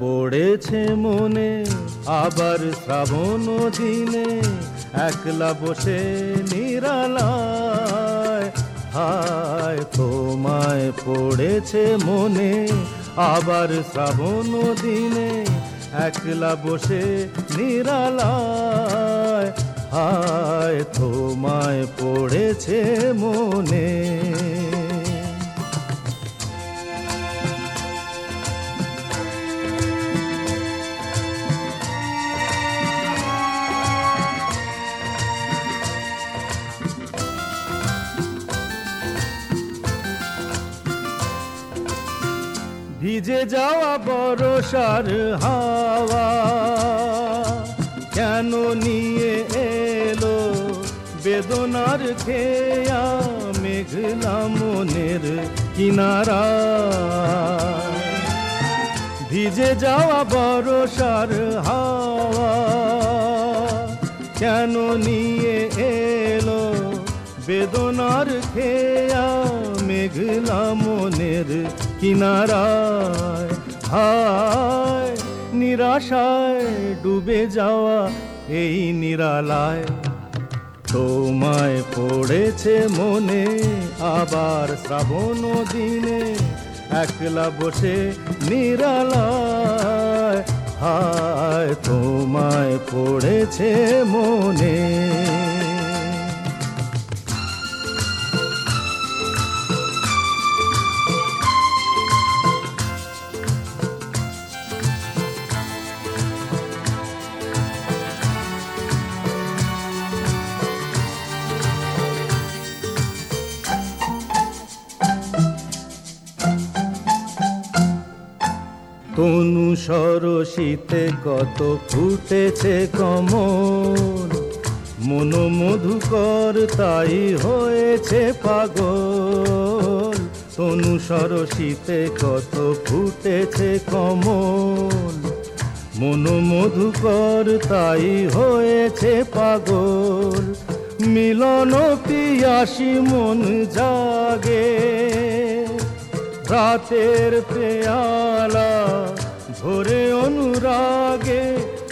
পড়েছে মনে, আবার শ্রাবণ দিনে একলা বসে নিরালায়। হায়, তোমায় পড়েছে মনে, আবার শ্রাবণ দিনে একলা বসে নিরালায়। হায়, তোমায় পড়েছে মনে ভিজে যাওয়া বরসার হাওয়া। কেন নিয়ে এলো বেদনার খেয়া মেঘলা মনের কিনারা? ভিজে যাওয়া বরসার হাওয়া। কেন নিয়ে এলো বেদনার খেয়া মেঘলা মনের কিনারায়, হায়, নিরাশায় ডুবে যাওয়া এই নিরালায়। তোমায় পড়েছে মনে আবার শ্রাবণ দিনে, একলা বসে নিরালায়। হায়, তোমায় পড়েছে মনে তনু সরসিতে কত ফুটেছে কমল। মন মধুকর তাই হয়েছে পাগল। তনু সরসিতে কত ফুটেছে কমল। মন মধুকর তাই হয়েছে পাগল। মিলন পিয়াসী মন জাগে। রাতের পেয়ালা ভোরে অনুরাগে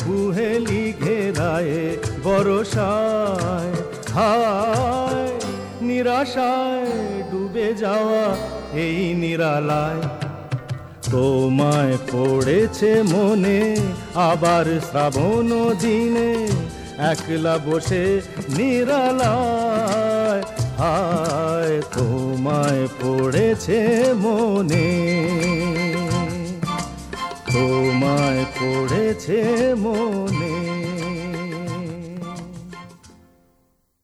কুহেলি ঘেরায় বরসায়। হায়, নিরাশায় ডুবে যাওয়া এই নিরালায়। তোমায় পড়েছে মনে আবার শ্রাবণ দিনে একলা বসে নিরালায়। হায় তোমায় পড়েছে মনে। তোমায় পড়েছে মনে।